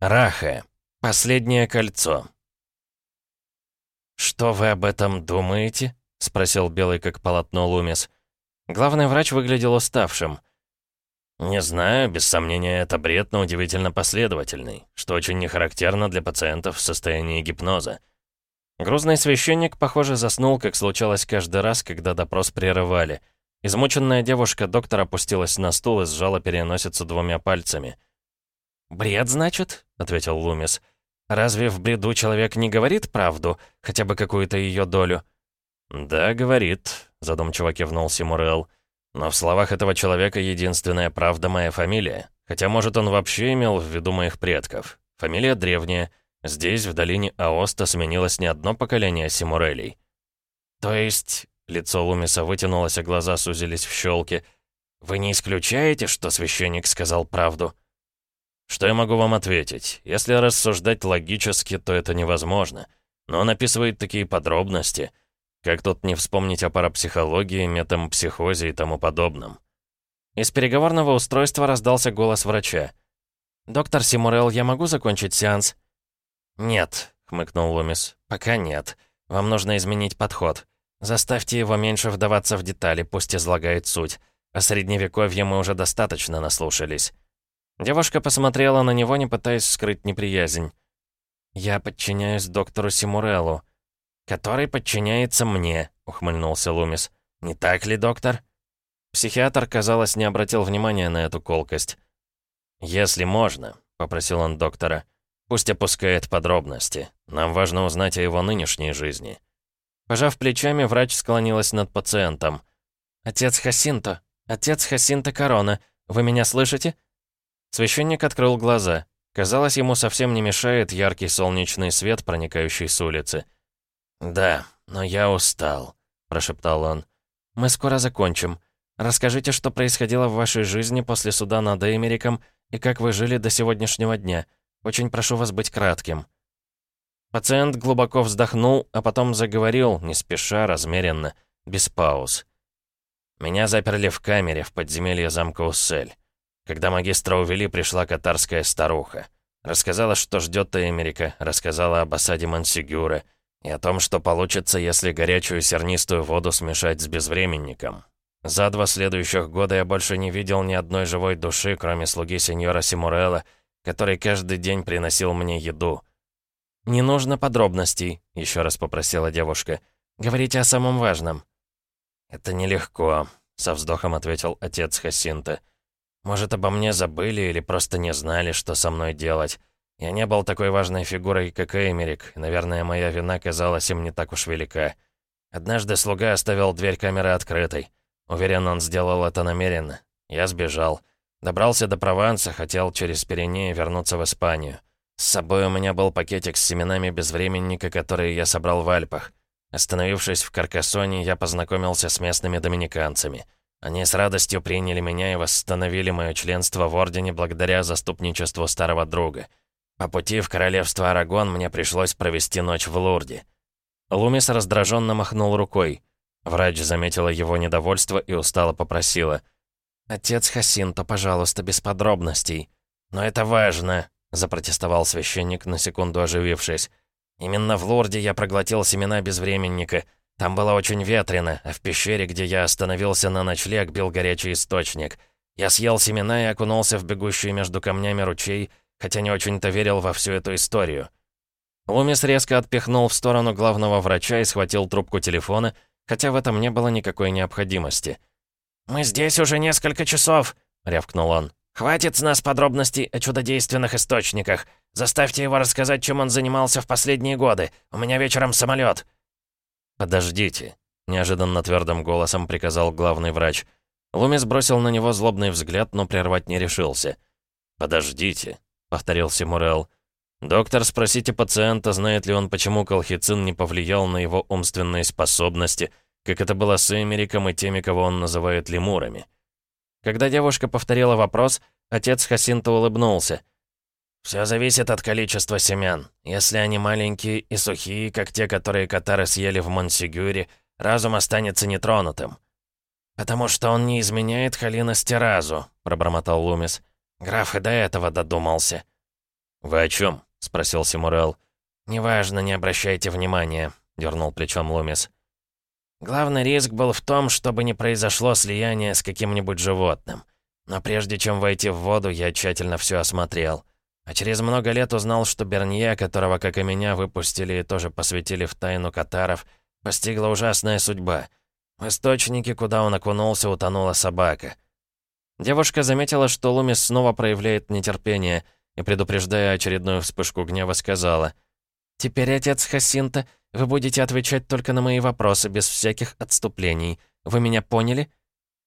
Раха. Последнее кольцо. «Что вы об этом думаете?» — спросил белый как полотно Лумис. Главный врач выглядел уставшим. «Не знаю, без сомнения, это бред, но удивительно последовательный, что очень не характерно для пациентов в состоянии гипноза». Грузный священник, похоже, заснул, как случалось каждый раз, когда допрос прерывали. Измученная девушка доктор опустилась на стул и сжала переносицу двумя пальцами. «Бред, значит?» — ответил Лумис. «Разве в бреду человек не говорит правду, хотя бы какую-то ее долю?» «Да, говорит», — задумчиво кивнул Симурел. «Но в словах этого человека единственная правда моя фамилия. Хотя, может, он вообще имел в виду моих предков. Фамилия древняя, Здесь, в долине Аоста, сменилось не одно поколение Симурелей. То есть, лицо Лумиса вытянулось, а глаза сузились в щелки. Вы не исключаете, что священник сказал правду? Что я могу вам ответить? Если рассуждать логически, то это невозможно. Но он описывает такие подробности. Как тут не вспомнить о парапсихологии, метампсихозе и тому подобном? Из переговорного устройства раздался голос врача. «Доктор Симурел, я могу закончить сеанс?» «Нет», — хмыкнул Лумис, — «пока нет. Вам нужно изменить подход. Заставьте его меньше вдаваться в детали, пусть излагает суть. О средневековье мы уже достаточно наслушались». Девушка посмотрела на него, не пытаясь скрыть неприязнь. «Я подчиняюсь доктору Симуреллу». «Который подчиняется мне», — ухмыльнулся Лумис. «Не так ли, доктор?» Психиатр, казалось, не обратил внимания на эту колкость. «Если можно», — попросил он доктора, — Пусть опускает подробности. Нам важно узнать о его нынешней жизни». Пожав плечами, врач склонилась над пациентом. «Отец Хасинто! Отец Хасинто Корона! Вы меня слышите?» Священник открыл глаза. Казалось, ему совсем не мешает яркий солнечный свет, проникающий с улицы. «Да, но я устал», — прошептал он. «Мы скоро закончим. Расскажите, что происходило в вашей жизни после суда над Эмериком и как вы жили до сегодняшнего дня. Очень прошу вас быть кратким». Пациент глубоко вздохнул, а потом заговорил, не спеша, размеренно, без пауз. «Меня заперли в камере в подземелье замка Уссель. Когда магистра увели, пришла катарская старуха. Рассказала, что ждет Эмерика, рассказала об осаде Мансигюра и о том, что получится, если горячую сернистую воду смешать с безвременником. За два следующих года я больше не видел ни одной живой души, кроме слуги сеньора Симурелла, который каждый день приносил мне еду. «Не нужно подробностей», — еще раз попросила девушка. «Говорите о самом важном». «Это нелегко», — со вздохом ответил отец Хасинта. «Может, обо мне забыли или просто не знали, что со мной делать. Я не был такой важной фигурой, как Эмерик, и, наверное, моя вина казалась им не так уж велика. Однажды слуга оставил дверь камеры открытой. Уверен, он сделал это намеренно. Я сбежал. Добрался до Прованса, хотел через Пиренеи вернуться в Испанию. С собой у меня был пакетик с семенами безвременника, которые я собрал в Альпах. Остановившись в Каркасоне, я познакомился с местными доминиканцами. Они с радостью приняли меня и восстановили мое членство в Ордене благодаря заступничеству старого друга. По пути в королевство Арагон мне пришлось провести ночь в Лурде. Лумис раздраженно махнул рукой. Врач заметила его недовольство и устало попросила — «Отец Хасинто, пожалуйста, без подробностей». «Но это важно», — запротестовал священник, на секунду оживившись. «Именно в Лорде я проглотил семена безвременника. Там было очень ветрено, а в пещере, где я остановился на ночлег, бил горячий источник. Я съел семена и окунулся в бегущий между камнями ручей, хотя не очень-то верил во всю эту историю». Лумис резко отпихнул в сторону главного врача и схватил трубку телефона, хотя в этом не было никакой необходимости. «Мы здесь уже несколько часов», — рявкнул он. «Хватит с нас подробностей о чудодейственных источниках. Заставьте его рассказать, чем он занимался в последние годы. У меня вечером самолет. «Подождите», — неожиданно твердым голосом приказал главный врач. Лумис бросил на него злобный взгляд, но прервать не решился. «Подождите», — повторил Симурел. «Доктор, спросите пациента, знает ли он, почему колхицин не повлиял на его умственные способности, как это было с Эмериком и теми, кого он называет лемурами. Когда девушка повторила вопрос, отец Хасинта улыбнулся. «Все зависит от количества семян. Если они маленькие и сухие, как те, которые катары съели в Монсигюре, разум останется нетронутым». «Потому что он не изменяет Халина Стеразу», — пробормотал Лумис. «Граф и до этого додумался». «Вы о чем? спросил Симурел. «Неважно, не обращайте внимания», — дернул плечом Лумис. «Главный риск был в том, чтобы не произошло слияние с каким-нибудь животным. Но прежде чем войти в воду, я тщательно все осмотрел. А через много лет узнал, что Бернье, которого, как и меня, выпустили и тоже посвятили в тайну катаров, постигла ужасная судьба. В источнике, куда он окунулся, утонула собака. Девушка заметила, что Лумис снова проявляет нетерпение, и, предупреждая очередную вспышку гнева, сказала, «Теперь, отец Хасинта, вы будете отвечать только на мои вопросы, без всяких отступлений. Вы меня поняли?»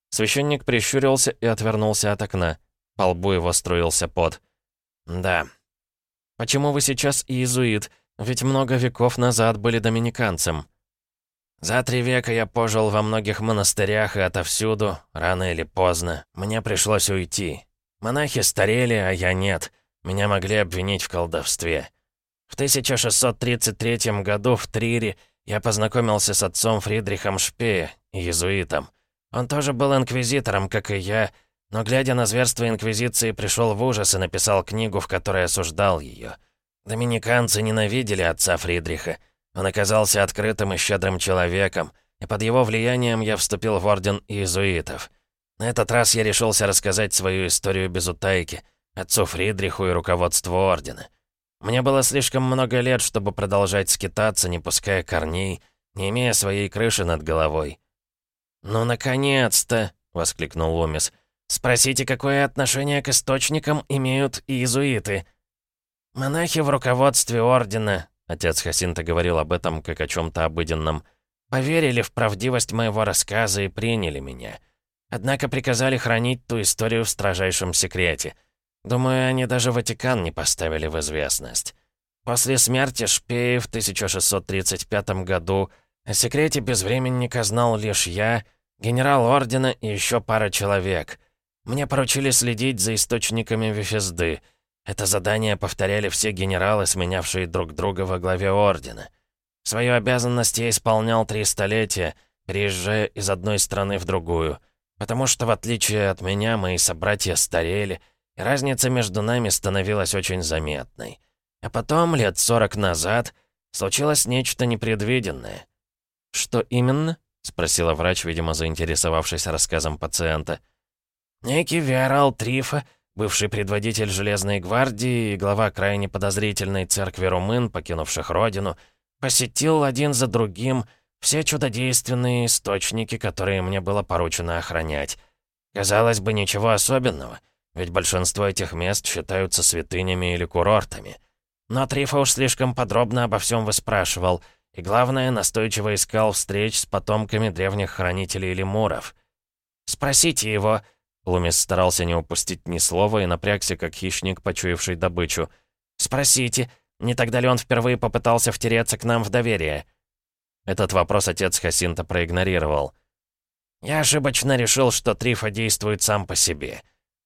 Священник прищурился и отвернулся от окна. По лбу его струился пот. «Да». «Почему вы сейчас иезуит? Ведь много веков назад были доминиканцем». За три века я пожил во многих монастырях и отовсюду, рано или поздно. Мне пришлось уйти. Монахи старели, а я нет. Меня могли обвинить в колдовстве. В 1633 году в Трире я познакомился с отцом Фридрихом Шпее, иезуитом. Он тоже был инквизитором, как и я, но, глядя на зверство Инквизиции, пришел в ужас и написал книгу, в которой осуждал ее. Доминиканцы ненавидели отца Фридриха, он оказался открытым и щедрым человеком, и под его влиянием я вступил в орден иезуитов. На этот раз я решился рассказать свою историю без утайки, отцу Фридриху и руководству ордена. Мне было слишком много лет, чтобы продолжать скитаться, не пуская корней, не имея своей крыши над головой. «Ну, наконец-то!» — воскликнул Лумис. «Спросите, какое отношение к источникам имеют иезуиты?» «Монахи в руководстве ордена, Отец Хасинта говорил об этом как о чем-то обыденном. «Поверили в правдивость моего рассказа и приняли меня. Однако приказали хранить ту историю в строжайшем секрете. Думаю, они даже Ватикан не поставили в известность. После смерти Шпеи в 1635 году о секрете безвременника знал лишь я, генерал Ордена и еще пара человек. Мне поручили следить за источниками Вефезды — это задание повторяли все генералы, сменявшие друг друга во главе Ордена. Свою обязанность я исполнял три столетия, переезжая из одной страны в другую. Потому что, в отличие от меня, мои собратья старели, и разница между нами становилась очень заметной. А потом, лет сорок назад, случилось нечто непредвиденное. «Что именно?» — спросила врач, видимо, заинтересовавшись рассказом пациента. «Некий Виорал Трифа бывший предводитель Железной гвардии и глава крайне подозрительной церкви румын, покинувших родину, посетил один за другим все чудодейственные источники, которые мне было поручено охранять. Казалось бы, ничего особенного, ведь большинство этих мест считаются святынями или курортами. Но Трифа уж слишком подробно обо всем выспрашивал, и главное, настойчиво искал встреч с потомками древних хранителей лемуров. «Спросите его», Лумис старался не упустить ни слова и напрягся, как хищник, почуявший добычу. «Спросите, не тогда ли он впервые попытался втереться к нам в доверие?» Этот вопрос отец Хасинта проигнорировал. «Я ошибочно решил, что Трифа действует сам по себе.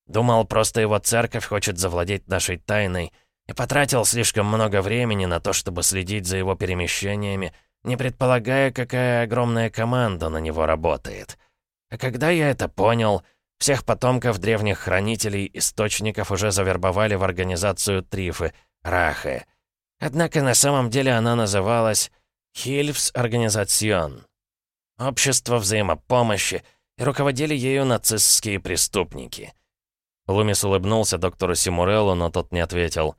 Думал, просто его церковь хочет завладеть нашей тайной, и потратил слишком много времени на то, чтобы следить за его перемещениями, не предполагая, какая огромная команда на него работает. А когда я это понял...» Всех потомков древних хранителей источников уже завербовали в организацию Трифы, Рахе. Однако на самом деле она называлась Хильфс Организацион. Общество взаимопомощи, и руководили ею нацистские преступники. Лумис улыбнулся доктору Симуреллу, но тот не ответил.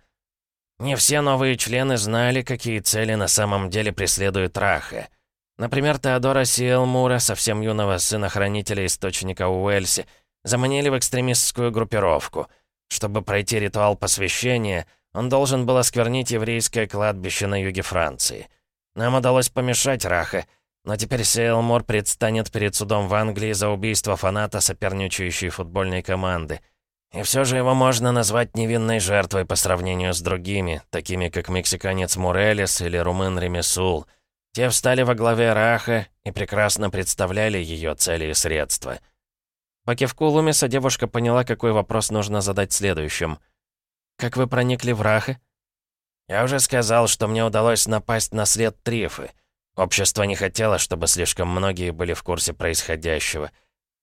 Не все новые члены знали, какие цели на самом деле преследует Рахе. Например, Теодора Сиэлмура, совсем юного сына хранителя источника Уэльси, заманили в экстремистскую группировку. Чтобы пройти ритуал посвящения, он должен был осквернить еврейское кладбище на юге Франции. Нам удалось помешать Раха, но теперь Сейлмор предстанет перед судом в Англии за убийство фаната соперничающей футбольной команды. И все же его можно назвать невинной жертвой по сравнению с другими, такими как мексиканец Мурелес или румын Ремесул. Те встали во главе Раха и прекрасно представляли ее цели и средства. По кивку Лумиса девушка поняла, какой вопрос нужно задать следующим. «Как вы проникли в Рахы?» «Я уже сказал, что мне удалось напасть на след Трифы. Общество не хотело, чтобы слишком многие были в курсе происходящего.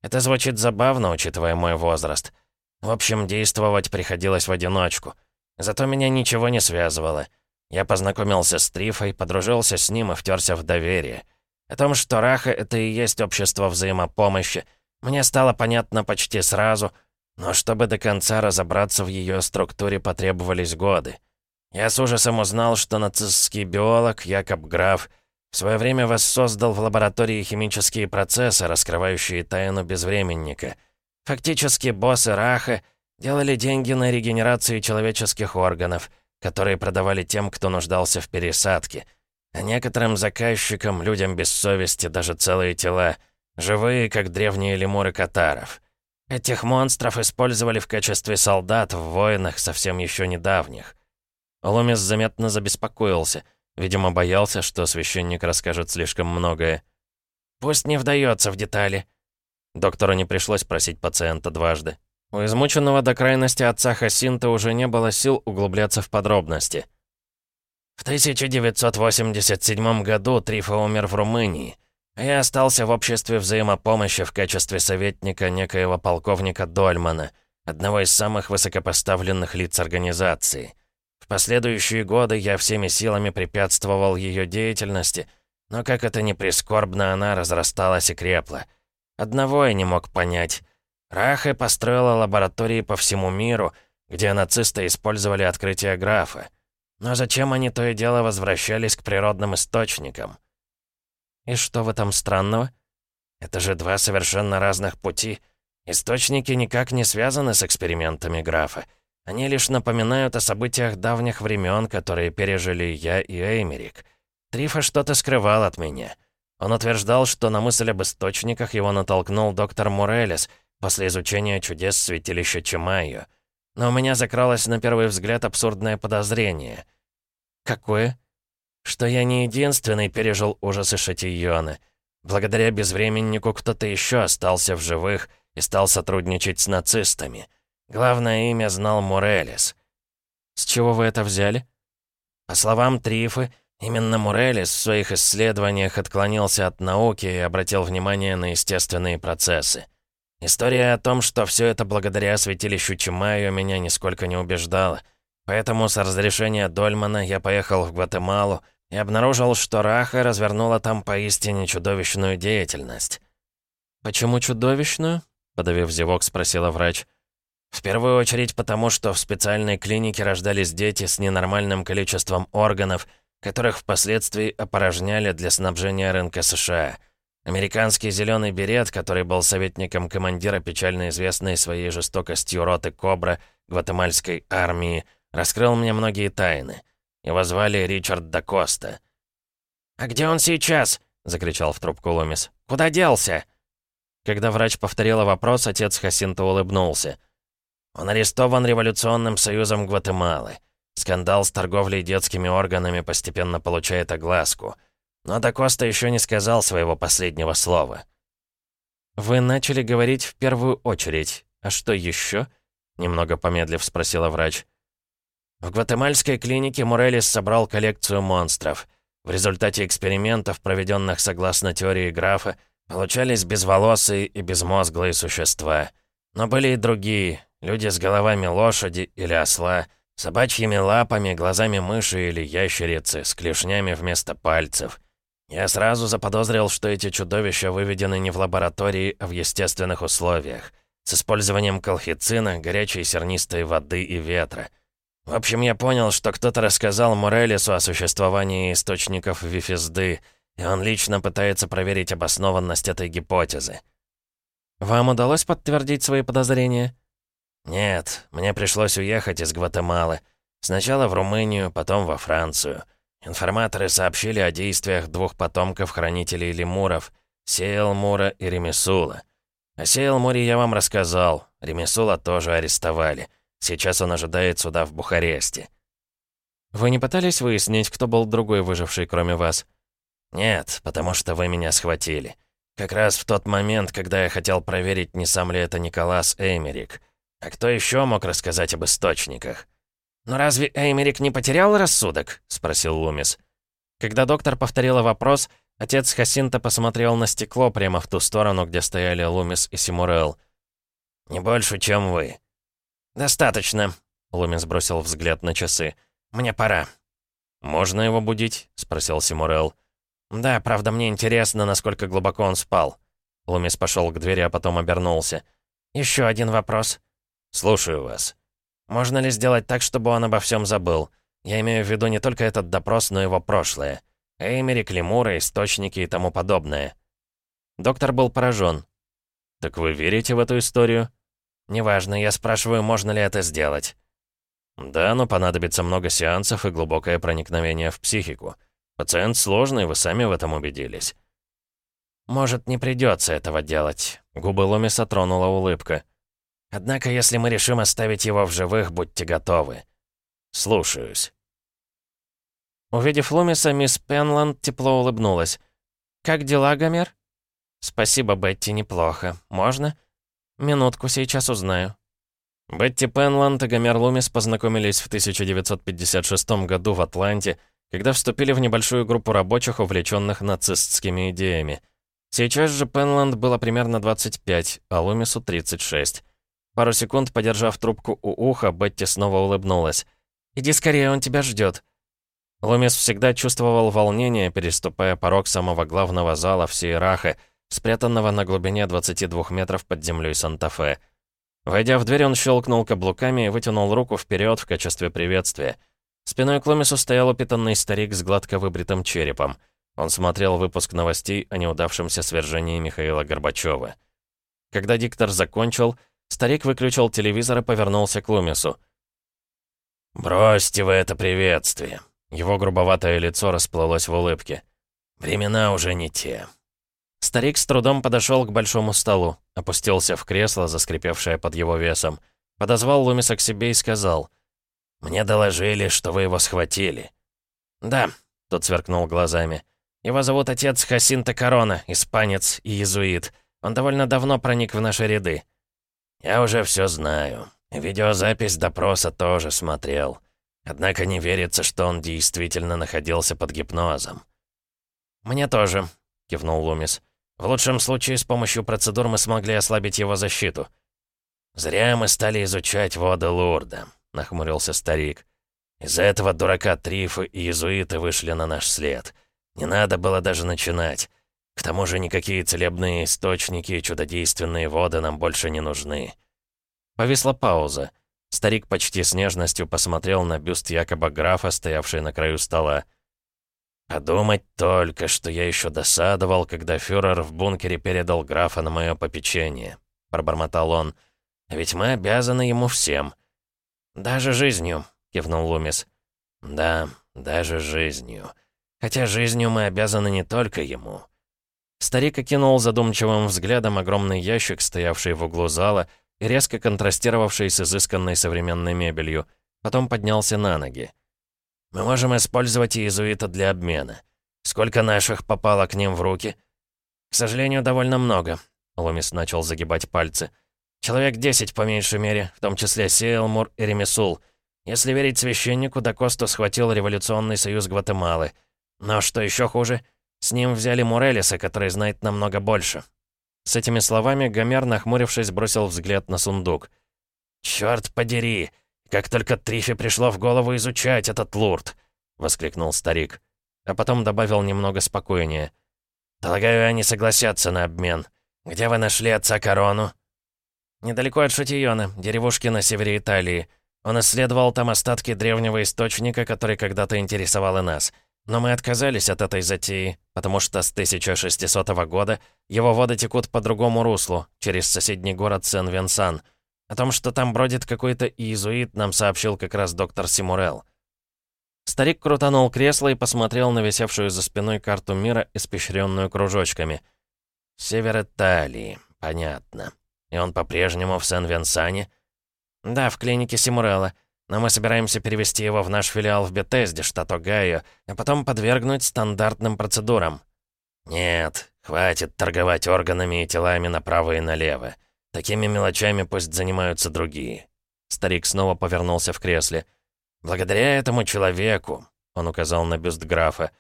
Это звучит забавно, учитывая мой возраст. В общем, действовать приходилось в одиночку. Зато меня ничего не связывало. Я познакомился с Трифой, подружился с ним и втерся в доверие. О том, что Раха — это и есть общество взаимопомощи, мне стало понятно почти сразу, но чтобы до конца разобраться в ее структуре потребовались годы. Я с ужасом узнал, что нацистский биолог Якоб Граф в свое время воссоздал в лаборатории химические процессы, раскрывающие тайну безвременника. Фактически боссы Раха делали деньги на регенерации человеческих органов, которые продавали тем, кто нуждался в пересадке. А некоторым заказчикам, людям без совести, даже целые тела, живые, как древние лемуры катаров. Этих монстров использовали в качестве солдат в войнах совсем еще недавних. Ломис заметно забеспокоился — Видимо, боялся, что священник расскажет слишком многое. «Пусть не вдается в детали». Доктору не пришлось просить пациента дважды. У измученного до крайности отца Хасинта уже не было сил углубляться в подробности. В 1987 году Трифа умер в Румынии, я остался в обществе взаимопомощи в качестве советника некоего полковника Дольмана, одного из самых высокопоставленных лиц организации. В последующие годы я всеми силами препятствовал ее деятельности, но как это ни прискорбно, она разрасталась и крепла. Одного я не мог понять. Рахе построила лаборатории по всему миру, где нацисты использовали открытие графа. Но зачем они то и дело возвращались к природным источникам? И что в этом странного? Это же два совершенно разных пути. Источники никак не связаны с экспериментами графа. Они лишь напоминают о событиях давних времен, которые пережили я и Эймерик. Трифа что-то скрывал от меня. Он утверждал, что на мысль об источниках его натолкнул доктор Мурелес после изучения чудес святилища Чимайо. Но у меня закралось на первый взгляд абсурдное подозрение. Какое? Что я не единственный пережил ужасы Шатийона. Благодаря безвременнику кто-то еще остался в живых и стал сотрудничать с нацистами. Главное имя знал Мурелис. С чего вы это взяли? По словам Трифы, именно Мурелис в своих исследованиях отклонился от науки и обратил внимание на естественные процессы. История о том, что все это благодаря святилищу Чимаю, меня нисколько не убеждала. Поэтому с разрешения Дольмана я поехал в Гватемалу и обнаружил, что Раха развернула там поистине чудовищную деятельность. «Почему чудовищную?» — подавив зевок, спросила врач. В первую очередь потому, что в специальной клинике рождались дети с ненормальным количеством органов, которых впоследствии опорожняли для снабжения рынка США. Американский зеленый берет, который был советником командира печально известной своей жестокостью роты «Кобра» гватемальской армии, раскрыл мне многие тайны. Его звали Ричард Дакоста. «А где он сейчас?» — закричал в трубку Ломис. «Куда делся?» Когда врач повторила вопрос, отец Хасинта улыбнулся. Он арестован Революционным союзом Гватемалы. Скандал с торговлей детскими органами постепенно получает огласку. Но Дакоста еще не сказал своего последнего слова. «Вы начали говорить в первую очередь. А что еще?» Немного помедлив спросила врач. В гватемальской клинике Мурелис собрал коллекцию монстров. В результате экспериментов, проведенных согласно теории графа, получались безволосые и безмозглые существа. Но были и другие, Люди с головами лошади или осла, собачьими лапами, глазами мыши или ящерицы, с клешнями вместо пальцев. Я сразу заподозрил, что эти чудовища выведены не в лаборатории, а в естественных условиях, с использованием колхицина, горячей сернистой воды и ветра. В общем, я понял, что кто-то рассказал Морелису о существовании источников вифизды, и он лично пытается проверить обоснованность этой гипотезы. «Вам удалось подтвердить свои подозрения?» «Нет, мне пришлось уехать из Гватемалы. Сначала в Румынию, потом во Францию. Информаторы сообщили о действиях двух потомков хранителей лемуров, Сеял Мура и Ремесула. О Сеял Муре я вам рассказал, Ремесула тоже арестовали. Сейчас он ожидает суда в Бухаресте». «Вы не пытались выяснить, кто был другой выживший, кроме вас?» «Нет, потому что вы меня схватили. Как раз в тот момент, когда я хотел проверить, не сам ли это Николас Эймерик». А кто еще мог рассказать об источниках? «Но разве Эймерик не потерял рассудок?» — спросил Лумис. Когда доктор повторила вопрос, отец Хасинта посмотрел на стекло прямо в ту сторону, где стояли Лумис и Симурел. «Не больше, чем вы». «Достаточно». Лумис бросил взгляд на часы. «Мне пора». «Можно его будить?» — спросил Симурел. «Да, правда, мне интересно, насколько глубоко он спал». Лумис пошел к двери, а потом обернулся. «Еще один вопрос». «Слушаю вас». «Можно ли сделать так, чтобы он обо всем забыл? Я имею в виду не только этот допрос, но и его прошлое. Эймери, Климура, источники и тому подобное». Доктор был поражен. «Так вы верите в эту историю?» «Неважно, я спрашиваю, можно ли это сделать». «Да, но понадобится много сеансов и глубокое проникновение в психику. Пациент сложный, вы сами в этом убедились». «Может, не придется этого делать», — губы Ломиса тронула улыбка. «Однако, если мы решим оставить его в живых, будьте готовы». «Слушаюсь». Увидев Ломиса, мисс Пенланд тепло улыбнулась. «Как дела, Гомер?» «Спасибо, Бетти, неплохо. Можно?» «Минутку, сейчас узнаю». Бетти Пенланд и Гомер Лумис познакомились в 1956 году в Атланте, когда вступили в небольшую группу рабочих, увлеченных нацистскими идеями. Сейчас же Пенланд было примерно 25, а Лумису 36. Пару секунд, подержав трубку у уха, Бетти снова улыбнулась. «Иди скорее, он тебя ждет. Лумис всегда чувствовал волнение, переступая порог самого главного зала всей Рахы, спрятанного на глубине 22 метров под землей Санта-Фе. Войдя в дверь, он щелкнул каблуками и вытянул руку вперед в качестве приветствия. Спиной к Ломису стоял упитанный старик с гладко выбритым черепом. Он смотрел выпуск новостей о неудавшемся свержении Михаила Горбачева. Когда диктор закончил, старик выключил телевизор и повернулся к Лумису. «Бросьте вы это приветствие!» Его грубоватое лицо расплылось в улыбке. «Времена уже не те. Старик с трудом подошел к большому столу, опустился в кресло, заскрипевшее под его весом, подозвал Лумиса к себе и сказал, «Мне доложили, что вы его схватили». «Да», — тот сверкнул глазами. «Его зовут отец Хасинта Корона, испанец и иезуит. Он довольно давно проник в наши ряды». «Я уже все знаю. Видеозапись допроса тоже смотрел. Однако не верится, что он действительно находился под гипнозом». «Мне тоже», — кивнул Лумис. В лучшем случае, с помощью процедур мы смогли ослабить его защиту. «Зря мы стали изучать воды Лурда», — нахмурился старик. «Из-за этого дурака Трифы и иезуиты вышли на наш след. Не надо было даже начинать. К тому же никакие целебные источники и чудодейственные воды нам больше не нужны». Повисла пауза. Старик почти с нежностью посмотрел на бюст якобы графа, стоявший на краю стола. «Подумать только, что я еще досадовал, когда фюрер в бункере передал графа на мое попечение», — пробормотал он. «Ведь мы обязаны ему всем». «Даже жизнью», — кивнул Лумис. «Да, даже жизнью. Хотя жизнью мы обязаны не только ему». Старик окинул задумчивым взглядом огромный ящик, стоявший в углу зала резко контрастировавший с изысканной современной мебелью. Потом поднялся на ноги. Мы можем использовать иезуита для обмена. Сколько наших попало к ним в руки?» «К сожалению, довольно много», — Ломис начал загибать пальцы. «Человек десять, по меньшей мере, в том числе Сейлмур и Ремесул. Если верить священнику, Дакосту схватил Революционный союз Гватемалы. Но что еще хуже, с ним взяли Мурелиса, который знает намного больше». С этими словами Гомер, нахмурившись, бросил взгляд на сундук. «Чёрт подери! «Как только Трифе пришло в голову изучать этот лурд!» — воскликнул старик. А потом добавил немного спокойнее. «Полагаю, они согласятся на обмен. Где вы нашли отца Корону?» «Недалеко от Шатиона, деревушки на севере Италии. Он исследовал там остатки древнего источника, который когда-то интересовал и нас. Но мы отказались от этой затеи, потому что с 1600 года его воды текут по другому руслу, через соседний город Сен-Венсан — о том, что там бродит какой-то иезуит, нам сообщил как раз доктор Симурел. Старик крутанул кресло и посмотрел на висевшую за спиной карту мира, испещренную кружочками. «Север Италии, понятно. И он по-прежнему в Сен-Венсане?» «Да, в клинике Симурелла. Но мы собираемся перевести его в наш филиал в Бетезде, штат Огайо, а потом подвергнуть стандартным процедурам». «Нет, хватит торговать органами и телами направо и налево. Такими мелочами пусть занимаются другие». Старик снова повернулся в кресле. «Благодаря этому человеку», — он указал на бюст графа,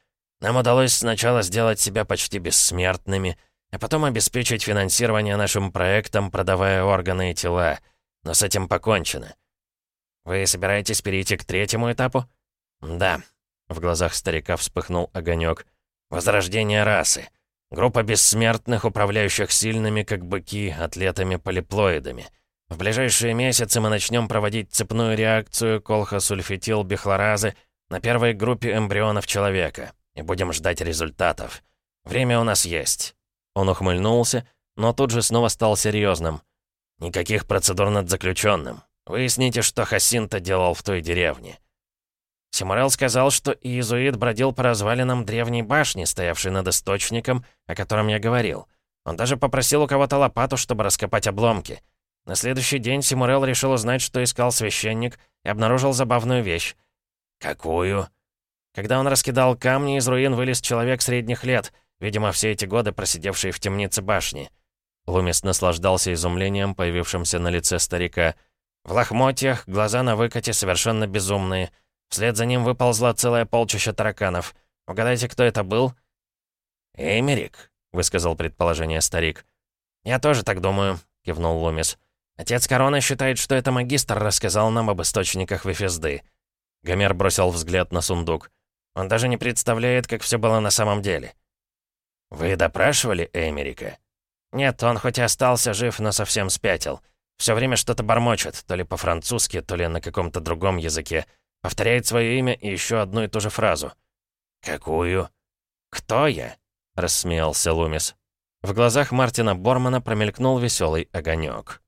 «нам удалось сначала сделать себя почти бессмертными, а потом обеспечить финансирование нашим проектам, продавая органы и тела. Но с этим покончено». «Вы собираетесь перейти к третьему этапу?» «Да». В глазах старика вспыхнул огонек. «Возрождение расы. Группа бессмертных, управляющих сильными, как быки, атлетами-полиплоидами. В ближайшие месяцы мы начнем проводить цепную реакцию колхосульфетил-бихлоразы на первой группе эмбрионов человека и будем ждать результатов. Время у нас есть». Он ухмыльнулся, но тут же снова стал серьезным. «Никаких процедур над заключенным. Выясните, что Хасинта делал в той деревне». Симурел сказал, что иезуит бродил по развалинам древней башни, стоявшей над источником, о котором я говорил. Он даже попросил у кого-то лопату, чтобы раскопать обломки. На следующий день Симурел решил узнать, что искал священник, и обнаружил забавную вещь. «Какую?» Когда он раскидал камни, из руин вылез человек средних лет, видимо, все эти годы просидевший в темнице башни. Лумис наслаждался изумлением, появившимся на лице старика. В лохмотьях, глаза на выкате, совершенно безумные — Вслед за ним выползла целая полчища тараканов. Угадайте, кто это был?» «Эмерик», — высказал предположение старик. «Я тоже так думаю», — кивнул Лумис. «Отец Корона считает, что это магистр рассказал нам об источниках Вефезды». Гомер бросил взгляд на сундук. «Он даже не представляет, как все было на самом деле». «Вы допрашивали Эмерика?» «Нет, он хоть и остался жив, но совсем спятил. Все время что-то бормочет, то ли по-французски, то ли на каком-то другом языке. Повторяет свое имя и еще одну и ту же фразу. «Какую?» «Кто я?» — рассмеялся Лумис. В глазах Мартина Бормана промелькнул веселый огонек.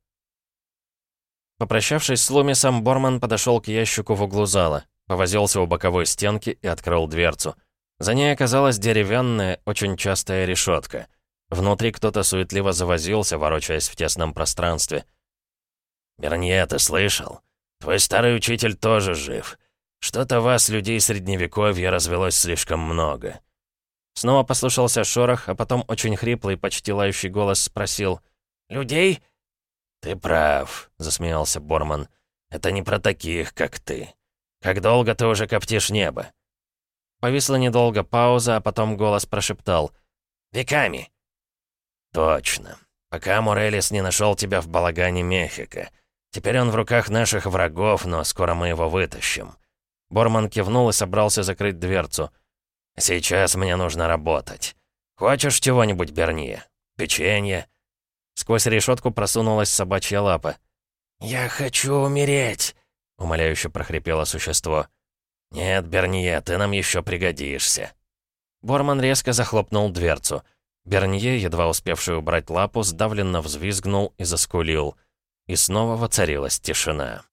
Попрощавшись с Лумисом, Борман подошел к ящику в углу зала, повозился у боковой стенки и открыл дверцу. За ней оказалась деревянная, очень частая решетка. Внутри кто-то суетливо завозился, ворочаясь в тесном пространстве. «Бернье, ты слышал? Твой старый учитель тоже жив. Что-то вас, людей Средневековья, развелось слишком много». Снова послушался шорох, а потом очень хриплый, почти лающий голос спросил. «Людей?» «Ты прав», — засмеялся Борман. «Это не про таких, как ты. Как долго ты уже коптишь небо?» Повисла недолго пауза, а потом голос прошептал. «Веками». «Точно. Пока Морелис не нашел тебя в балагане Мехико. Теперь он в руках наших врагов, но скоро мы его вытащим». Борман кивнул и собрался закрыть дверцу. «Сейчас мне нужно работать. Хочешь чего-нибудь, Берни? Печенье?» Сквозь решетку просунулась собачья лапа. «Я хочу умереть!» — умоляюще прохрипело существо. «Нет, Бернье, ты нам еще пригодишься». Борман резко захлопнул дверцу. Бернье, едва успевший убрать лапу, сдавленно взвизгнул и заскулил. И снова воцарилась тишина.